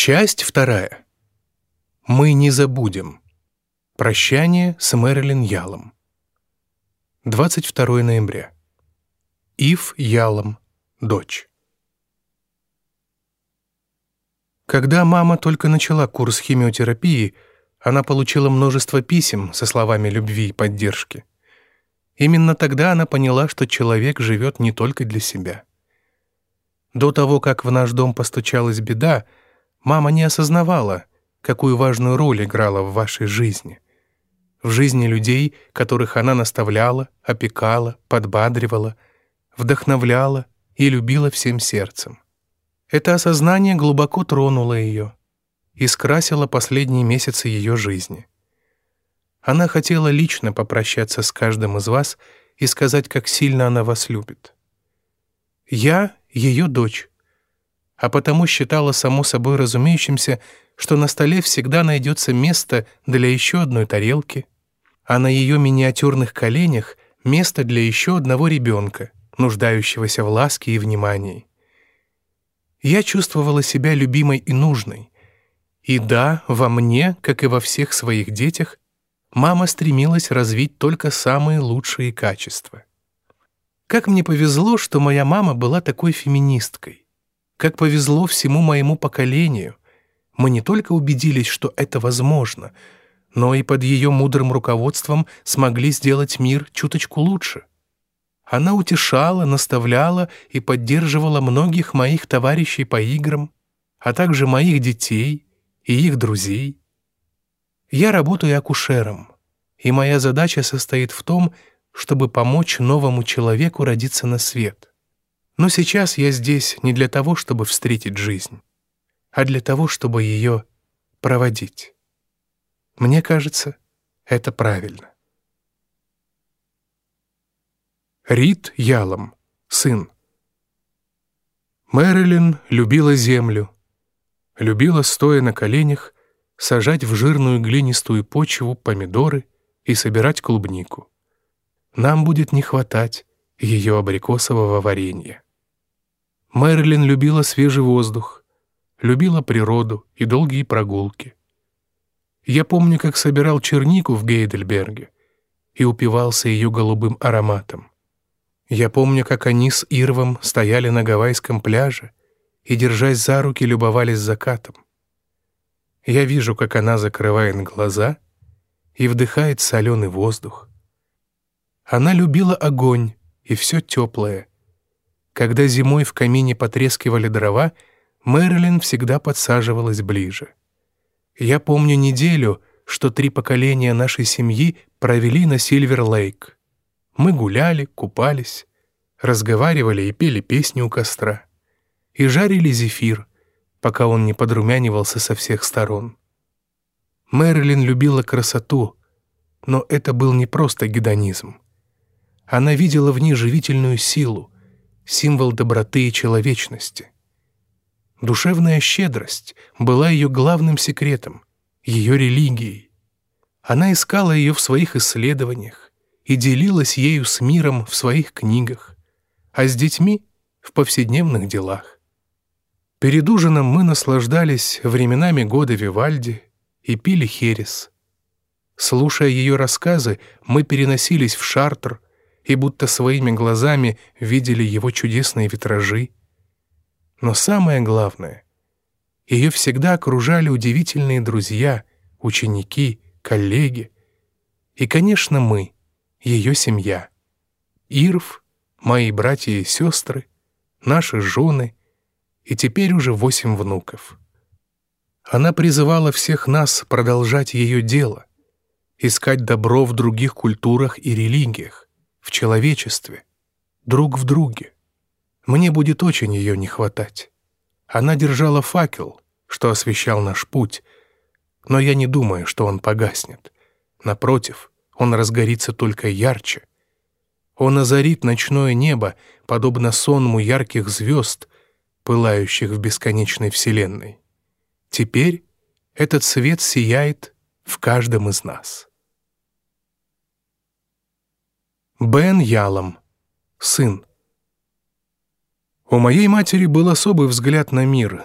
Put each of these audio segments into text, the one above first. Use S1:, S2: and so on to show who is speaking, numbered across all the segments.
S1: Часть вторая. Мы не забудем. Прощание с Мэрилин Ялом. 22 ноября. Ив Ялом, дочь. Когда мама только начала курс химиотерапии, она получила множество писем со словами любви и поддержки. Именно тогда она поняла, что человек живет не только для себя. До того, как в наш дом постучалась беда, мама не осознавала, какую важную роль играла в вашей жизни. В жизни людей, которых она наставляла, опекала, подбадривала, вдохновляла и любила всем сердцем. Это осознание глубоко тронуло ее и скрасило последние месяцы ее жизни. Она хотела лично попрощаться с каждым из вас и сказать, как сильно она вас любит. Я — ее дочь, а потому считала само собой разумеющимся, что на столе всегда найдется место для еще одной тарелки, а на ее миниатюрных коленях место для еще одного ребенка, нуждающегося в ласке и внимании. Я чувствовала себя любимой и нужной. И да, во мне, как и во всех своих детях, мама стремилась развить только самые лучшие качества. Как мне повезло, что моя мама была такой феминисткой. Как повезло всему моему поколению. Мы не только убедились, что это возможно, но и под ее мудрым руководством смогли сделать мир чуточку лучше. Она утешала, наставляла и поддерживала многих моих товарищей по играм, а также моих детей и их друзей. Я работаю акушером, и моя задача состоит в том, чтобы помочь новому человеку родиться на свет. Но сейчас я здесь не для того, чтобы встретить жизнь, а для того, чтобы ее проводить. Мне кажется, это правильно. Рид Ялом, сын. Мэрилин любила землю, любила, стоя на коленях, сажать в жирную глинистую почву помидоры и собирать клубнику. Нам будет не хватать ее абрикосового варенья. Мэрилин любила свежий воздух, любила природу и долгие прогулки. Я помню, как собирал чернику в Гейдельберге и упивался ее голубым ароматом. Я помню, как они с Ирвом стояли на гавайском пляже и, держась за руки, любовались закатом. Я вижу, как она закрывает глаза и вдыхает соленый воздух. Она любила огонь и все теплое. Когда зимой в камине потрескивали дрова, Мэрилин всегда подсаживалась ближе. Я помню неделю, что три поколения нашей семьи провели на Сильвер-Лейк. Мы гуляли, купались, разговаривали и пели песни у костра. И жарили зефир, пока он не подрумянивался со всех сторон. Мэрилин любила красоту, но это был не просто гедонизм. Она видела в ней живительную силу, символ доброты и человечности. Душевная щедрость была ее главным секретом, ее религией. Она искала ее в своих исследованиях, и делилась ею с миром в своих книгах, а с детьми — в повседневных делах. Перед ужином мы наслаждались временами года Вивальди и пили херес. Слушая ее рассказы, мы переносились в Шартр и будто своими глазами видели его чудесные витражи. Но самое главное — ее всегда окружали удивительные друзья, ученики, коллеги и, конечно, мы — ее семья. Ирв, мои братья и сестры, наши жены и теперь уже восемь внуков. Она призывала всех нас продолжать ее дело, искать добро в других культурах и религиях, в человечестве, друг в друге. Мне будет очень ее не хватать. Она держала факел, что освещал наш путь, но я не думаю, что он погаснет. Напротив, он разгорится только ярче. Он озарит ночное небо, подобно сонму ярких звезд, пылающих в бесконечной вселенной. Теперь этот свет сияет в каждом из нас. Бен Ялом, сын. У моей матери был особый взгляд на мир.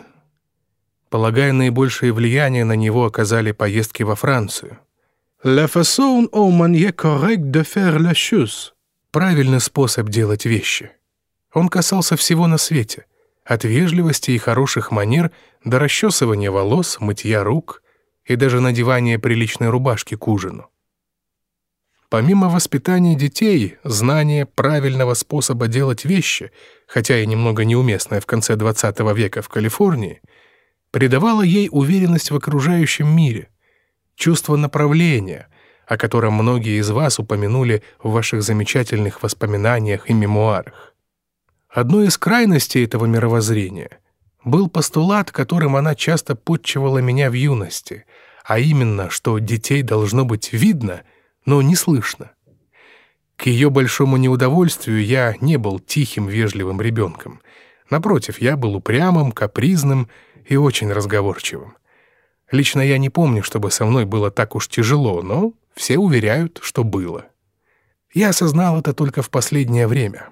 S1: Полагая, наибольшее влияние на него оказали поездки во Францию.
S2: «La façon au manier correct de faire la chose» —
S1: правильный способ делать вещи. Он касался всего на свете, от вежливости и хороших манер до расчесывания волос, мытья рук и даже надевания приличной рубашки к ужину. Помимо воспитания детей, знание правильного способа делать вещи, хотя и немного неуместное в конце XX века в Калифорнии — придавало ей уверенность в окружающем мире, чувство направления, о котором многие из вас упомянули в ваших замечательных воспоминаниях и мемуарах. Одной из крайностей этого мировоззрения был постулат, которым она часто подчивала меня в юности, а именно, что детей должно быть видно, но не слышно. К ее большому неудовольствию я не был тихим, вежливым ребенком. Напротив, я был упрямым, капризным и очень разговорчивым. Лично я не помню, чтобы со мной было так уж тяжело, но все уверяют, что было. Я осознал это только в последнее время,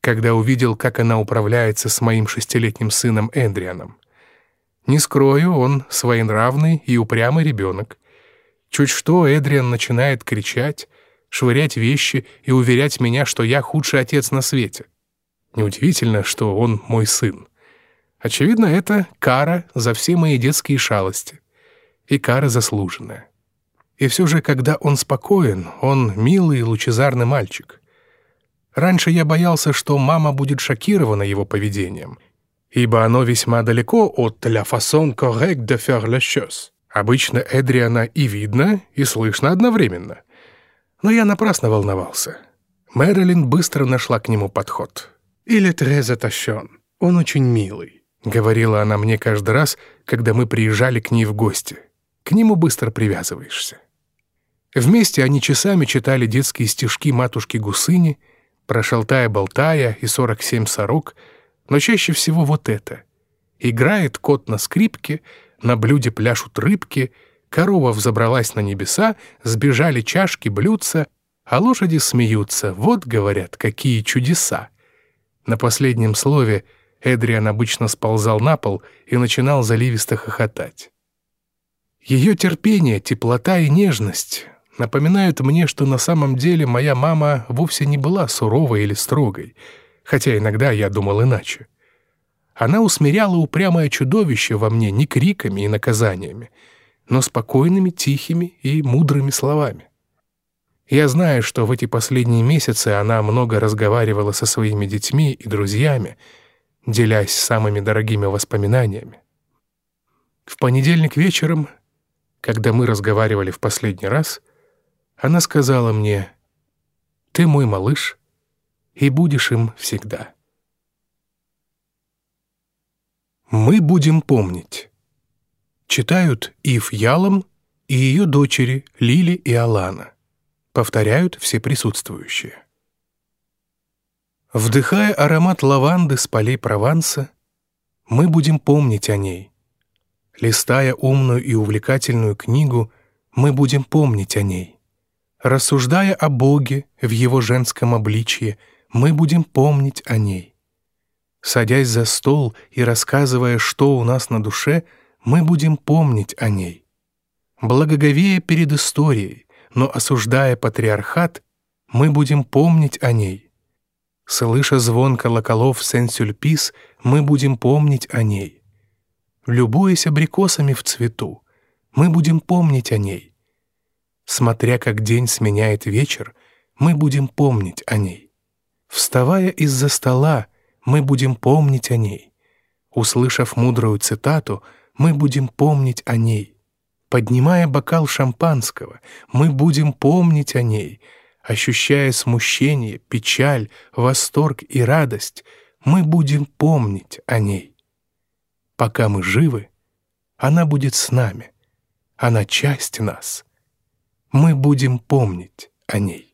S1: когда увидел, как она управляется с моим шестилетним сыном Эндрианом. Не скрою, он своенравный и упрямый ребенок. Чуть что, Эдриан начинает кричать, швырять вещи и уверять меня, что я худший отец на свете. Неудивительно, что он мой сын. Очевидно, это кара за все мои детские шалости. И кара заслуженная. И все же, когда он спокоен, он милый и лучезарный мальчик. Раньше я боялся, что мама будет шокирована его поведением, ибо оно весьма далеко от «la façon correcte de faire les choses». Обычно Эдриана и видно, и слышно одновременно. Но я напрасно волновался. Мэрилин быстро нашла к нему подход. «Il est très attachant. Он очень милый. — говорила она мне каждый раз, когда мы приезжали к ней в гости. К нему быстро привязываешься. Вместе они часами читали детские стишки матушки Гусыни про «Шалтая-болтая» и «Сорок семь сорок», но чаще всего вот это. Играет кот на скрипке, на блюде пляшут рыбки, корова взобралась на небеса, сбежали чашки, блюдца, а лошади смеются. Вот, говорят, какие чудеса. На последнем слове — Эдриан обычно сползал на пол и начинал заливисто хохотать. Ее терпение, теплота и нежность напоминают мне, что на самом деле моя мама вовсе не была суровой или строгой, хотя иногда я думал иначе. Она усмиряла упрямое чудовище во мне не криками и наказаниями, но спокойными, тихими и мудрыми словами. Я знаю, что в эти последние месяцы она много разговаривала со своими детьми и друзьями, делясь самыми дорогими воспоминаниями. В понедельник вечером, когда мы разговаривали в последний раз, она сказала мне, «Ты мой малыш, и будешь им всегда». Мы будем помнить. Читают Ив Ялом и ее дочери Лили и Алана. Повторяют все присутствующие. Вдыхая аромат лаванды с полей Прованса, мы будем помнить о ней. Листая умную и увлекательную книгу, мы будем помнить о ней. Рассуждая о Боге в его женском обличье, мы будем помнить о ней. Садясь за стол и рассказывая, что у нас на душе, мы будем помнить о ней. Благоговея перед историей, но осуждая патриархат, мы будем помнить о ней. Слыша звон колоколов Сен-Сюльпис, мы будем помнить о ней. Любуясь абрикосами в цвету, мы будем помнить о ней. Смотря как день сменяет вечер, мы будем помнить о ней. Вставая из-за стола, мы будем помнить о ней. Услышав мудрую цитату, мы будем помнить о ней. Поднимая бокал шампанского, мы будем помнить о ней — ощущая смущение, печаль, восторг и радость, мы будем помнить о ней. Пока мы живы, она будет с нами, она часть нас. Мы будем помнить о ней.